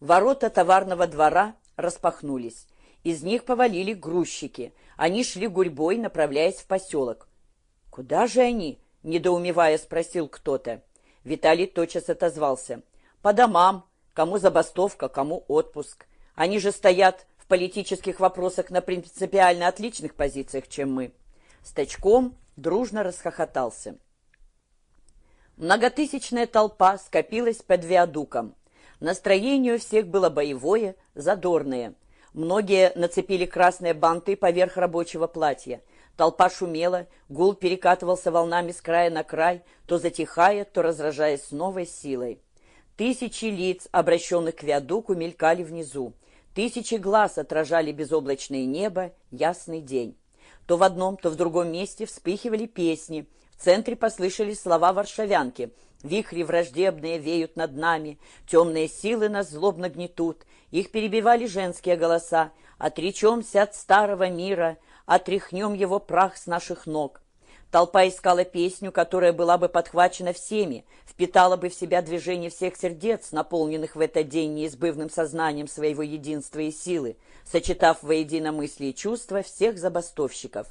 Ворота товарного двора распахнулись. Из них повалили грузчики. Они шли гурьбой, направляясь в поселок. «Куда же они?» — недоумевая спросил кто-то. Виталий тотчас отозвался. «По домам. Кому забастовка, кому отпуск. Они же стоят в политических вопросах на принципиально отличных позициях, чем мы». Стачком дружно расхохотался. Многотысячная толпа скопилась под виадуком. Настроение у всех было боевое, задорное. Многие нацепили красные банты поверх рабочего платья. Толпа шумела, гул перекатывался волнами с края на край, то затихая, то разражаясь с новой силой. Тысячи лиц, обращенных к виадуку, мелькали внизу. Тысячи глаз отражали безоблачное небо, ясный день. То в одном, то в другом месте вспыхивали песни, в центре послышались слова варшавянки. «Вихри враждебные веют над нами, темные силы нас злобно гнетут». Их перебивали женские голоса. «Отречемся от старого мира, отряхнем его прах с наших ног». Толпа искала песню, которая была бы подхвачена всеми, впитала бы в себя движение всех сердец, наполненных в этот день неизбывным сознанием своего единства и силы, сочетав воедино мысли и чувства всех забастовщиков.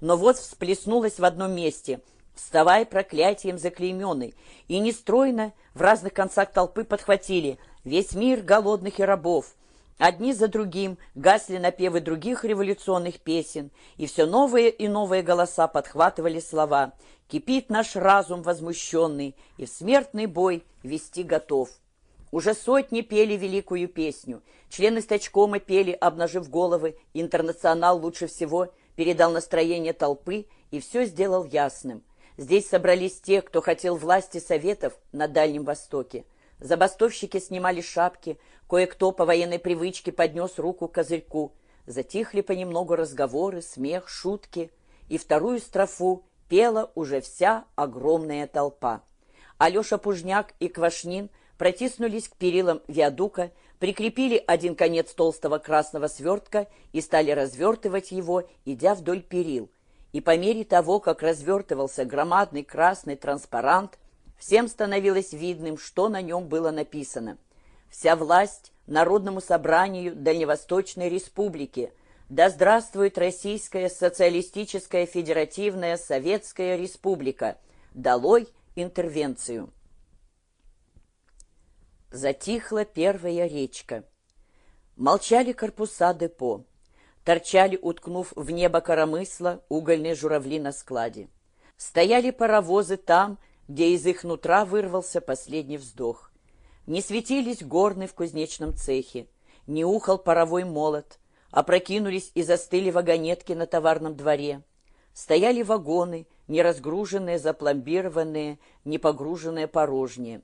Но вот всплеснулась в одном месте – вставай проклятием заклейменный, и нестройно в разных концах толпы подхватили весь мир голодных и рабов. Одни за другим гасли напевы других революционных песен, и все новые и новые голоса подхватывали слова «Кипит наш разум возмущенный, и в смертный бой вести готов». Уже сотни пели великую песню. Члены стачкома пели, обнажив головы. Интернационал лучше всего передал настроение толпы и все сделал ясным – Здесь собрались те, кто хотел власти Советов на Дальнем Востоке. Забастовщики снимали шапки, кое-кто по военной привычке поднес руку к козырьку. Затихли понемногу разговоры, смех, шутки. И вторую строфу пела уже вся огромная толпа. Алеша Пужняк и Квашнин протиснулись к перилам виадука, прикрепили один конец толстого красного свертка и стали развертывать его, идя вдоль перил и по мере того, как развертывался громадный красный транспарант, всем становилось видным, что на нем было написано. «Вся власть Народному собранию Дальневосточной Республики. Да здравствует Российская Социалистическая Федеративная Советская Республика. Долой интервенцию». Затихла первая речка. Молчали корпуса депо торчали, уткнув в небо коромысла, угольные журавли на складе. Стояли паровозы там, где из их нутра вырвался последний вздох. Не светились горны в кузнечном цехе, не ухал паровой молот, опрокинулись и застыли вагонетки на товарном дворе. Стояли вагоны, не разгруженные, запломбированные, не погруженные порожние.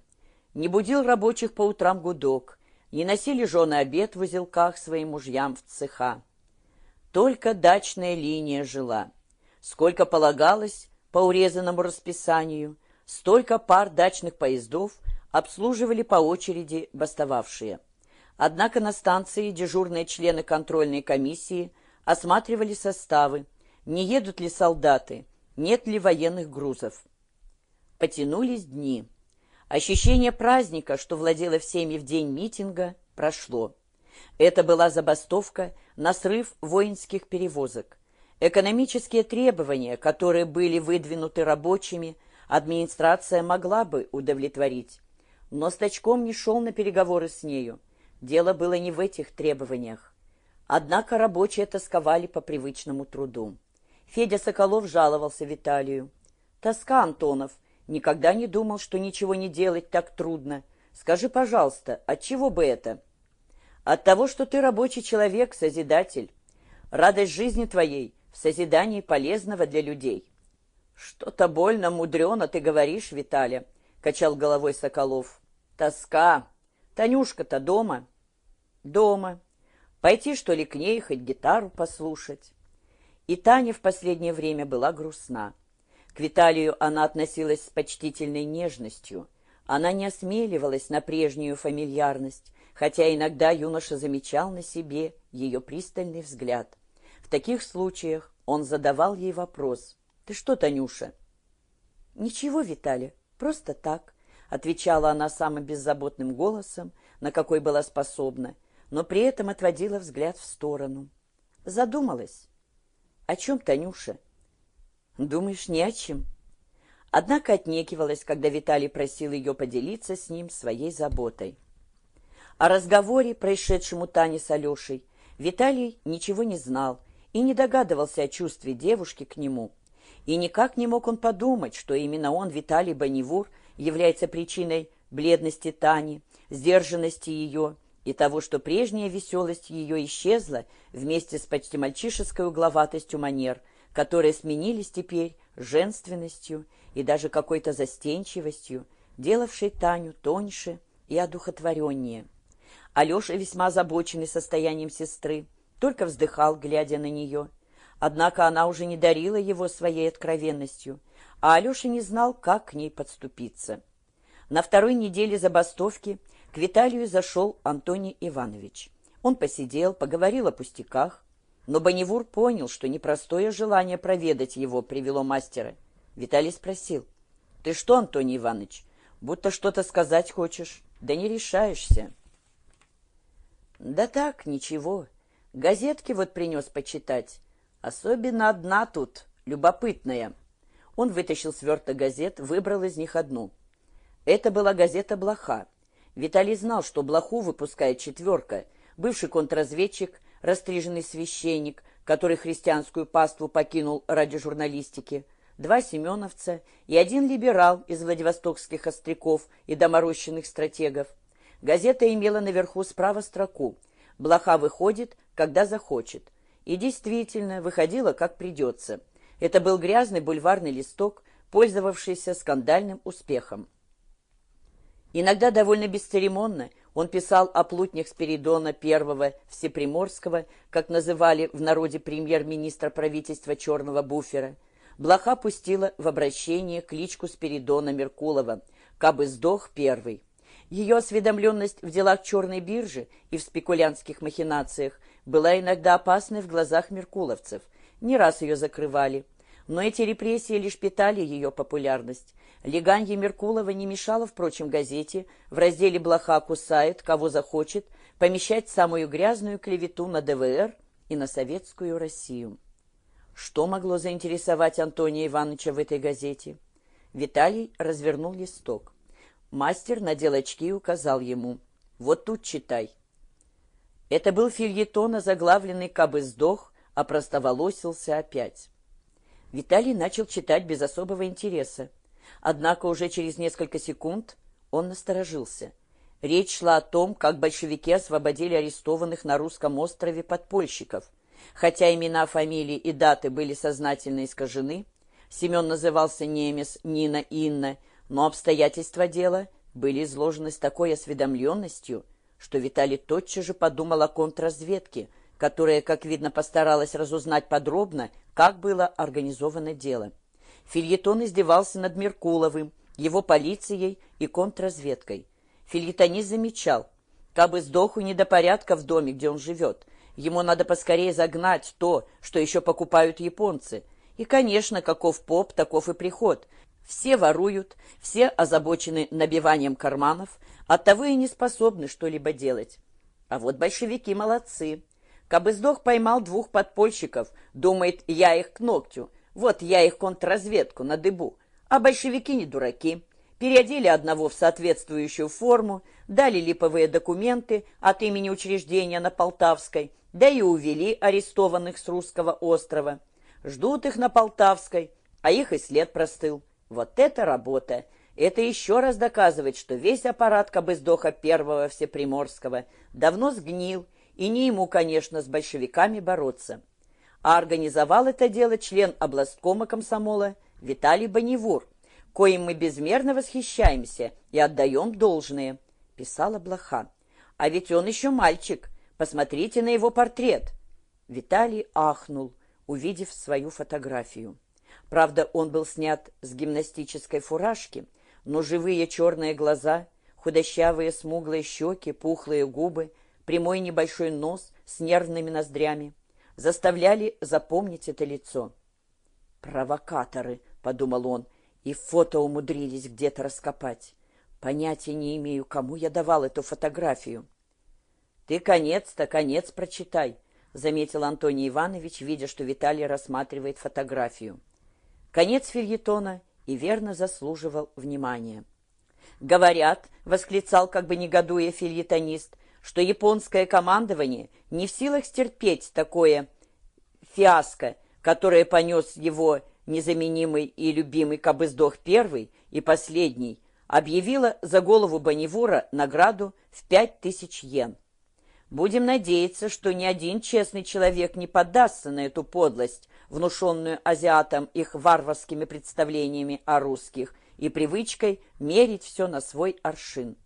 Не будил рабочих по утрам гудок, не носили жены обед в узелках своим мужьям в цеха. Только дачная линия жила. Сколько полагалось по урезанному расписанию, столько пар дачных поездов обслуживали по очереди бастовавшие. Однако на станции дежурные члены контрольной комиссии осматривали составы, не едут ли солдаты, нет ли военных грузов. Потянулись дни. Ощущение праздника, что владело всеми в день митинга, прошло. Это была забастовка на срыв воинских перевозок. Экономические требования, которые были выдвинуты рабочими, администрация могла бы удовлетворить. Но Стачком не шел на переговоры с нею. Дело было не в этих требованиях. Однако рабочие тосковали по привычному труду. Федя Соколов жаловался Виталию. «Тоска, Антонов. Никогда не думал, что ничего не делать так трудно. Скажи, пожалуйста, от чего бы это?» От того, что ты рабочий человек, созидатель. Радость жизни твоей в созидании полезного для людей. Что-то больно мудрено ты говоришь, Виталя, качал головой Соколов. Тоска. Танюшка-то дома? Дома. Пойти, что ли, к ней, хоть гитару послушать? И Таня в последнее время была грустна. К Виталию она относилась с почтительной нежностью. Она не осмеливалась на прежнюю фамильярность, хотя иногда юноша замечал на себе ее пристальный взгляд. В таких случаях он задавал ей вопрос. «Ты что, Танюша?» «Ничего, Виталя, просто так», — отвечала она самым беззаботным голосом, на какой была способна, но при этом отводила взгляд в сторону. Задумалась. О чем, Танюша? Думаешь, не о чем? Однако отнекивалась, когда Виталий просил ее поделиться с ним своей заботой. О разговоре, происшедшем у Тани с Алешей, Виталий ничего не знал и не догадывался о чувстве девушки к нему. И никак не мог он подумать, что именно он, Виталий Бонневур, является причиной бледности Тани, сдержанности ее и того, что прежняя веселость ее исчезла вместе с почти мальчишеской угловатостью манер, которые сменились теперь женственностью и даже какой-то застенчивостью, делавшей Таню тоньше и одухотвореннее. Алеша, весьма озабоченный состоянием сестры, только вздыхал, глядя на нее. Однако она уже не дарила его своей откровенностью, а Алеша не знал, как к ней подступиться. На второй неделе забастовки к Виталию зашел Антоний Иванович. Он посидел, поговорил о пустяках, но Бонневур понял, что непростое желание проведать его привело мастера. Виталий спросил, «Ты что, Антоний Иванович, будто что-то сказать хочешь, да не решаешься?» «Да так, ничего. Газетки вот принес почитать. Особенно одна тут, любопытная». Он вытащил сверток газет, выбрал из них одну. Это была газета «Блоха». Виталий знал, что «Блоху» выпускает «четверка», бывший контрразведчик, растриженный священник, который христианскую паству покинул ради журналистики, два семеновца и один либерал из владивостокских остряков и доморощенных стратегов – Газета имела наверху справа строку «Блоха выходит, когда захочет». И действительно, выходила, как придется. Это был грязный бульварный листок, пользовавшийся скандальным успехом. Иногда довольно бесцеремонно он писал о плутнях Спиридона I Всеприморского, как называли в народе премьер-министра правительства Черного буфера. Блоха пустила в обращение кличку Спиридона Меркулова «Кабы сдох первый». Ее осведомленность в делах черной биржи и в спекулянтских махинациях была иногда опасной в глазах меркуловцев. Не раз ее закрывали. Но эти репрессии лишь питали ее популярность. Леганье Меркулова не мешало, впрочем, газете в разделе «Блоха кусает, кого захочет» помещать самую грязную клевету на ДВР и на советскую Россию. Что могло заинтересовать Антония Ивановича в этой газете? Виталий развернул листок. Мастер надел очки и указал ему. «Вот тут читай». Это был фильетон, озаглавленный «Кабы сдох», а простоволосился опять. Виталий начал читать без особого интереса. Однако уже через несколько секунд он насторожился. Речь шла о том, как большевики освободили арестованных на русском острове подпольщиков. Хотя имена, фамилии и даты были сознательно искажены, Семен назывался Немес, Нина, Инна – но обстоятельства дела были изложены с такой осведомленностью, что Виталий тотчас же подумал о контрразведке, которая, как видно, постаралась разузнать подробно, как было организовано дело. Фильетон издевался над Меркуловым, его полицией и контрразведкой. Фильетонист замечал, как бы сдоху не до порядка в доме, где он живет. Ему надо поскорее загнать то, что еще покупают японцы. И, конечно, каков поп, таков и приход. Все воруют, все озабочены набиванием карманов, оттого и не способны что-либо делать. А вот большевики молодцы. Кабыздох поймал двух подпольщиков, думает, я их к ногтю. Вот я их контрразведку на дыбу. А большевики не дураки. Переодели одного в соответствующую форму, дали липовые документы от имени учреждения на Полтавской, да и увели арестованных с русского острова. Ждут их на Полтавской, а их и след простыл. Вот это работа! Это еще раз доказывает, что весь аппарат Кабыздоха Первого Всеприморского давно сгнил, и не ему, конечно, с большевиками бороться. А организовал это дело член областкома комсомола Виталий Бонневур, коим мы безмерно восхищаемся и отдаем должное, писала Блоха. А ведь он еще мальчик, посмотрите на его портрет. Виталий ахнул, увидев свою фотографию. Правда, он был снят с гимнастической фуражки, но живые черные глаза, худощавые смуглые щеки, пухлые губы, прямой небольшой нос с нервными ноздрями заставляли запомнить это лицо. «Провокаторы», — подумал он, — и фото умудрились где-то раскопать. Понятия не имею, кому я давал эту фотографию. Ты конец-то, конец прочитай, заметил Антоний Иванович, видя, что Виталий рассматривает фотографию. Конец фильетона и верно заслуживал внимания. «Говорят», — восклицал, как бы негодуя фильетонист, что японское командование не в силах стерпеть такое фиаско, которое понес его незаменимый и любимый Кабыздох первый и последний, объявила за голову Бонневура награду в пять тысяч йен. Будем надеяться, что ни один честный человек не поддастся на эту подлость, внушенную азиатам их варварскими представлениями о русских и привычкой мерить все на свой аршин.